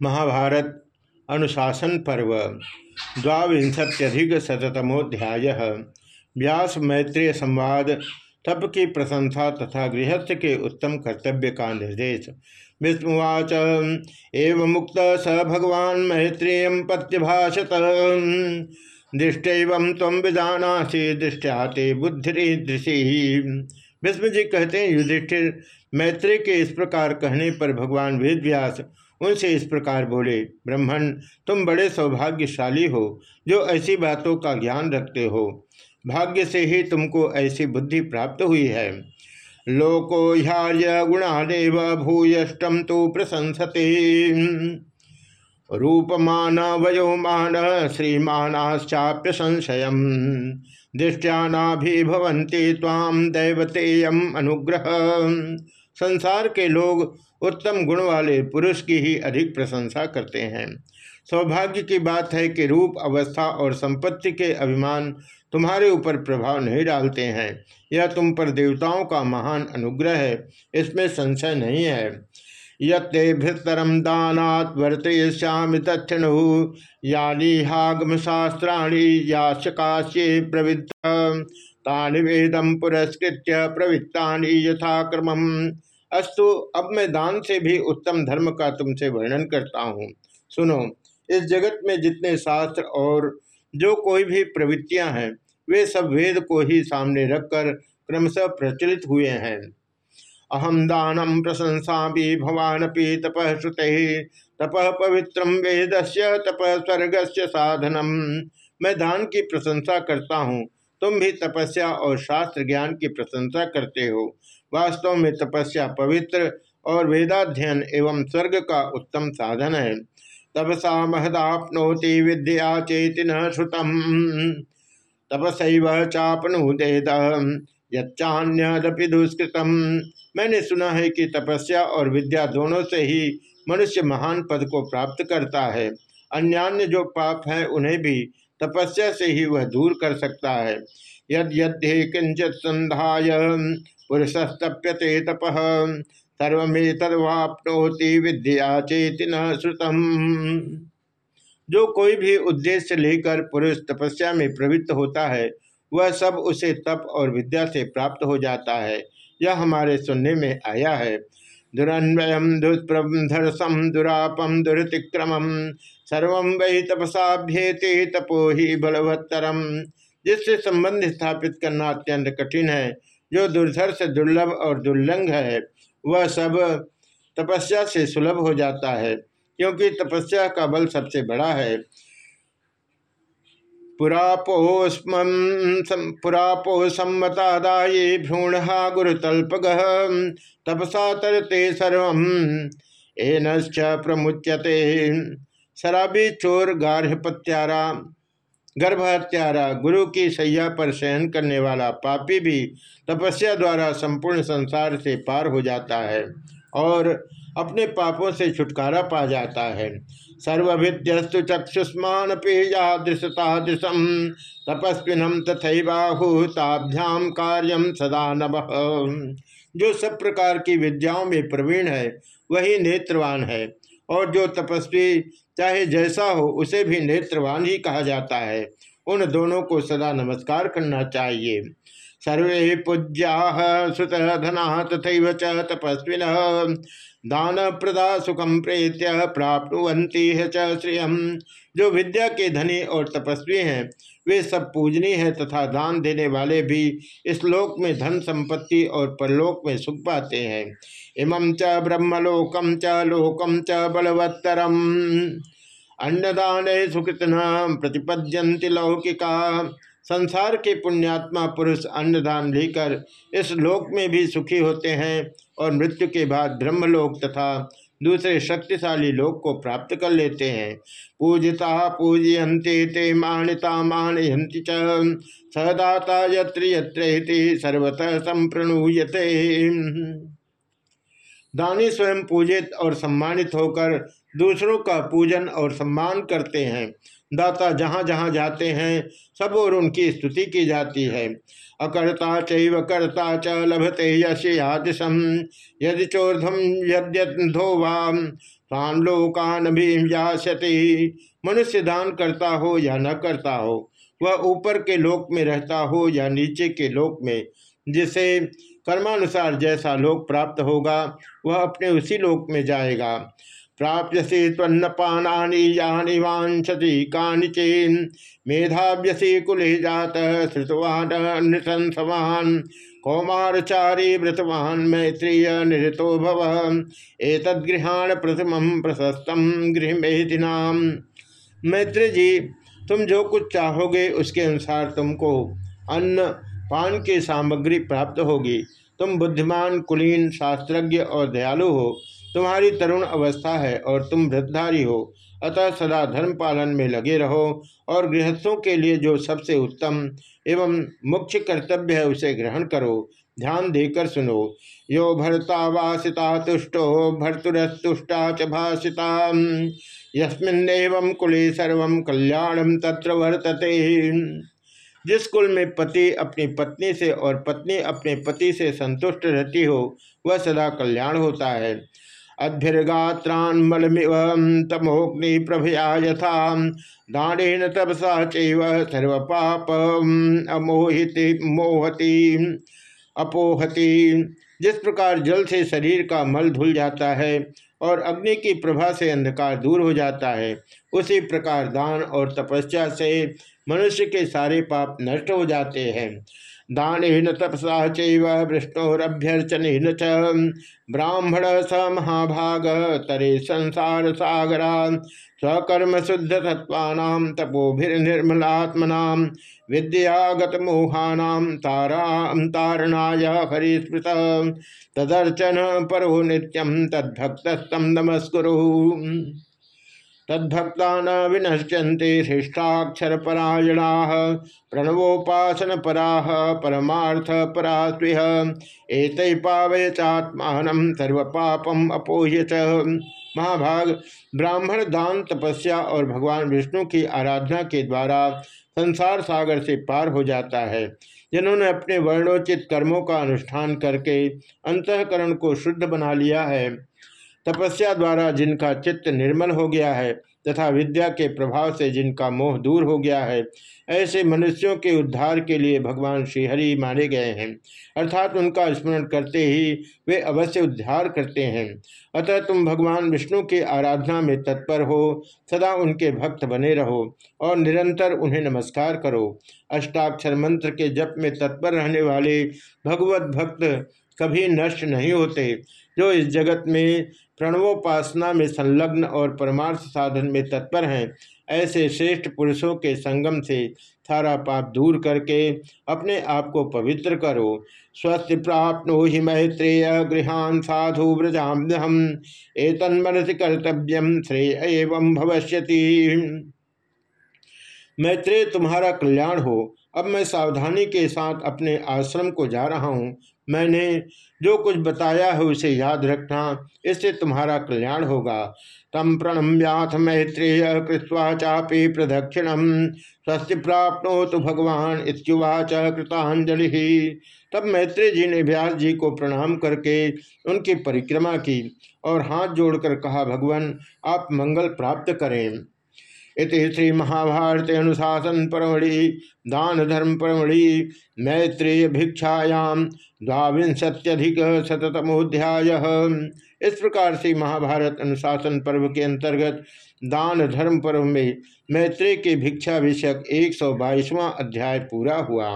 महाभारत अनुशासन पर्व द्वांशत्यधिक शतमोध्याय व्यास मैत्रेय संवाद, तप की प्रशंसा तथा गृहस्थ के उत्तम कर्तव्य का निर्देश। विष्णुवाच, एवं मुक्त स भगवान मैत्रेय पत्यभाषत दृष्टव तम विजानासी दृष्टिया ते बुद्धिदृषि विष्णु जी कहते हैं, युधिष्ठिर मैत्री के इस प्रकार कहने पर भगवान वेदव्यास उनसे इस प्रकार बोले, ब्रह्मण, तुम बड़े सौभाग्यशाली हो, जो ऐसी बातों का ज्ञान रखते हो। भाग्य से ही तुमको ऐसी बुद्धि प्राप्त हुई है। लोको ह्यार्य गुणादेव भूयष्टम तो प्रशंसते। रूपमान वयोमान श्रीमानाश्चाप्य संशय दृष्टियानाभिभवंती ताम दैवतेयम अनुग्रह संसार के लोग उत्तम गुण वाले पुरुष की ही अधिक प्रशंसा करते हैं। सौभाग्य की बात है कि रूप, अवस्था और संपत्ति के अभिमान तुम्हारे ऊपर प्रभाव नहीं डालते हैं। यह तुम पर देवताओं का महान अनुग्रह है। इसमें संशय नहीं है। ये भीतरम दानात् वर्तयश्यामि दक्षिण यालीहागम शास्त्राणी याचकाश्ये प्रवृत्त। तानि वेदम पुरस्कृत प्रवृत्ता यथाक्रम अस्तु, अब मैं दान से भी उत्तम धर्म का तुमसे वर्णन करता हूँ। सुनो, इस जगत में जितने शास्त्र और जो कोई भी प्रवृत्तियाँ हैं, वे सब वेद को ही सामने रखकर क्रमशः प्रचलित हुए हैं। अहम दानम प्रशंसा भी भवानपि तप श्रुत तप पवित्रम वेद से तप स्वर्ग से साधनम मैं दान की प्रशंसा करता हूँ, तुम भी तपस्या और शास्त्र ज्ञान की प्रशंसा करते हो। वास्तव में तपस्या पवित्र और वेदाध्ययन एवं स्वर्ग का उत्तम साधन है। तपसा महदापनोति विद्या चेतिन श्रुतम। तपसैव चापनुदेद। यच्चान्यदपि दुष्कृतम। मैंने सुना है कि तपस्या और विद्या दोनों से ही मनुष्य महान पद को प्राप्त करता है। अन्यान्य जो पाप है, उन्हें भी तपस्या से ही वह दूर कर सकता है। यद यद्य किंचित संध्याय पुरुषस्तप्यते तप सर्वेतवापनोति विद्या चेतिन श्रुतम। जो कोई भी उद्देश्य लेकर पुरुष तपस्या में प्रवृत्त होता है, वह सब उसे तप और विद्या से प्राप्त हो जाता है। यह हमारे सुनने में आया है। दुरन्वयम दुष्प्रधर्षम दुरापम दुरतिक्रमम सर्व वही तपसाभ्येते तपो ही बलवत्तरम। जिससे संबंध स्थापित करना अत्यंत कठिन है जो दुर्धर्ष, दुर्लभ और दुर्लंघ है, वह सब तपस्या से सुलभ हो जाता है, क्योंकि तपस्या का बल सबसे बड़ा है। पुरापोस्म पुरापो भ्रूण गुरुतल्पग, तपसा तरते सर्व एनश्च प्रमुच्यते। शराबी चोर गार्हपत्यारा गर्भ हत्यारा गुरु की सैया पर शयन करने वाला पापी भी तपस्या द्वारा संपूर्ण संसार से पार हो जाता है और अपने पापों से छुटकारा पा जाता है। सर्विद्यस्तु चक्षुष्मान पेयादृशता दृशम तपस्विनम तथैवाहुताभ्याम कार्यम सदा नभ जो सब प्रकार की विद्याओं में प्रवीण है, वही नेत्रवान है। और जो तपस्वी, चाहे जैसा हो, उसे भी नेत्रवान ही कहा जाता है। उन दोनों को सदा नमस्कार करना चाहिए। सर्वे पूज्या श्रुत धना तथा च तपस्विन। दान प्रदा सुखम प्रेत्य प्राप्नुवंती है श्रियम जो विद्या के धनी और तपस्वी हैं, वे सब पूजनीय हैं तथा दान देने वाले भी इस लोक में धन संपत्ति और परलोक में सुख पाते हैं। इमं च ब्रह्मलोकम च लोकम च बलवत्तरम। अन्नदान सुकृतना प्रतिपद्यंति लौकिका। संसार के पुण्यात्मा पुरुष अन्नदान लेकर इस लोक में भी सुखी होते हैं और मृत्यु के बाद ब्रह्मलोक तथा दूसरे शक्तिशाली लोक को प्राप्त कर लेते हैं। पूजिता पूजयंते ते मानिता मानयंती च। सदाता यत्र यत्र सर्वतः संप्रणूयते। दानी स्वयं पूजित और सम्मानित होकर दूसरों का पूजन और सम्मान करते हैं। दाता जहाँ जहाँ जाते हैं, सब और उनकी स्तुति की जाती है। अकर्ता चर्ता च लभते यश यादिशम यदि चोर्धम यद्यधो वाम, तान लोकान भी मनुष्य दान करता हो या न करता हो, वह ऊपर के लोक में रहता हो या नीचे के लोक में, जिसे कर्मानुसार जैसा लोक प्राप्त होगा, वह अपने उसी लोक में जाएगा। प्राप्यसी त्वन्नपानी यानी वांछति कानिचेन। मेधाव्यसी कुले जात श्रुतवान, नृशंसवान। कौमारचारी व्रतवान, मैत्रीय निरतो भव। एतद्गृहाण प्रथम प्रशस्तम गृह मेधिनाम मैत्री जी तुम जो कुछ चाहोगे, उसके अनुसार तुमको अन्न पान की सामग्री प्राप्त होगी। तुम बुद्धिमान, कुलीन, शास्त्रज्ञ और दयालु हो। तुम्हारी तरुण अवस्था है और तुम वृद्धारी हो। अतः सदा धर्म पालन में लगे रहो और गृहस्थों के लिए जो सबसे उत्तम एवं मुख्य कर्तव्य है, उसे ग्रहण करो। ध्यान देकर सुनो। यो भरता वासिता तुष्टो भर्तुरस्तुष्टा च भाषिता यस्मिन कुले सर्व कल्याणम तत्र वर्तते। जिस कुल में पति अपनी पत्नी से और पत्नी अपने पति से संतुष्ट रहती हो, वह सदा कल्याण होता है। अभ्यर्गात्रान्मलमिव तमोग्नि प्रभया यथा। दानेन तपसा चैव सर्वपाप अमोहिति, मोहति, अपोहति। जिस प्रकार जल से शरीर का मल धुल जाता है और अग्नि की प्रभा से अंधकार दूर हो जाता है। उसी प्रकार दान और तपस्या से मनुष्य के सारे पाप नष्ट हो जाते हैं। दान तपसा चृष्णोरभ्यर्चन च। ब्राह्मण स महाभाग तरे संसार सागरा। स्वकर्म शुद्ध तत्वानाम तपोभिर्निर्मलात्मना। विद्यागत मोहानाम ताराम तारणाय हरिस्मृत। तदर्चन परो नित्यम तद्भक्तस्तम नमस्कुरु। तद्भक्ता न विनश्यन्ते शिष्टाक्षर परायणा प्रणवोपासन परा परमार्थ परा स्विह एक पावय चात्मान सर्व पापम अपोह्य महाभाग ब्राह्मण दान तपस्या और भगवान विष्णु की आराधना के द्वारा संसार सागर से पार हो जाता है। जिन्होंने अपने वर्णोचित कर्मों का अनुष्ठान करके अंतकरण को शुद्ध बना लिया है। तपस्या द्वारा जिनका चित्त निर्मल हो गया है तथा विद्या के प्रभाव से जिनका मोह दूर हो गया है, ऐसे मनुष्यों के उद्धार के लिए भगवान श्रीहरि माने गए हैं। अर्थात उनका स्मरण करते ही वे अवश्य उद्धार करते हैं। अतः तुम भगवान विष्णु की आराधना में तत्पर हो, सदा उनके भक्त बने रहो और निरंतर उन्हें नमस्कार करो। अष्टाक्षर मंत्र के जप में तत्पर रहने वाले भगवत भक्त कभी नष्ट नहीं होते। जो इस जगत में प्रणवोपासना में संलग्न और परमार्थ साधन में तत्पर हैं, ऐसे श्रेष्ठ पुरुषों के संगम से सारा पाप दूर करके अपने आप को पवित्र करो। स्वस्थ प्राप्त ही मैत्रेय गृहान साधु व्रजाम हम एतन्मनस कर्तव्यम श्रेय एवं भविष्यति। मैत्रेय, तुम्हारा कल्याण हो। अब मैं सावधानी के साथ अपने आश्रम को जा रहा हूँ। मैंने जो कुछ बताया है उसे याद रखना, इससे तुम्हारा कल्याण होगा। तम प्रणम्याथ मैत्रेय कृत्वा चापी प्रदक्षिणम। स्वस्थ प्राप्त तो भगवान इत्युवाच कृतांजलि तब मैत्रेय जी ने व्यास जी को प्रणाम करके उनकी परिक्रमा की और हाथ जोड़कर कहा, भगवान, आप मंगल प्राप्त करें। इति श्री महाभारत अनुशासन परमढ़ि दान धर्म परमढ़ि, मैत्रेय भिक्षायाम द्वांशत्यधिक शतमोध्याय इस प्रकार से महाभारत अनुशासन पर्व के अंतर्गत दान धर्म पर्व में मैत्रेय के भिक्षा विषयक एक सौ अध्याय पूरा हुआ।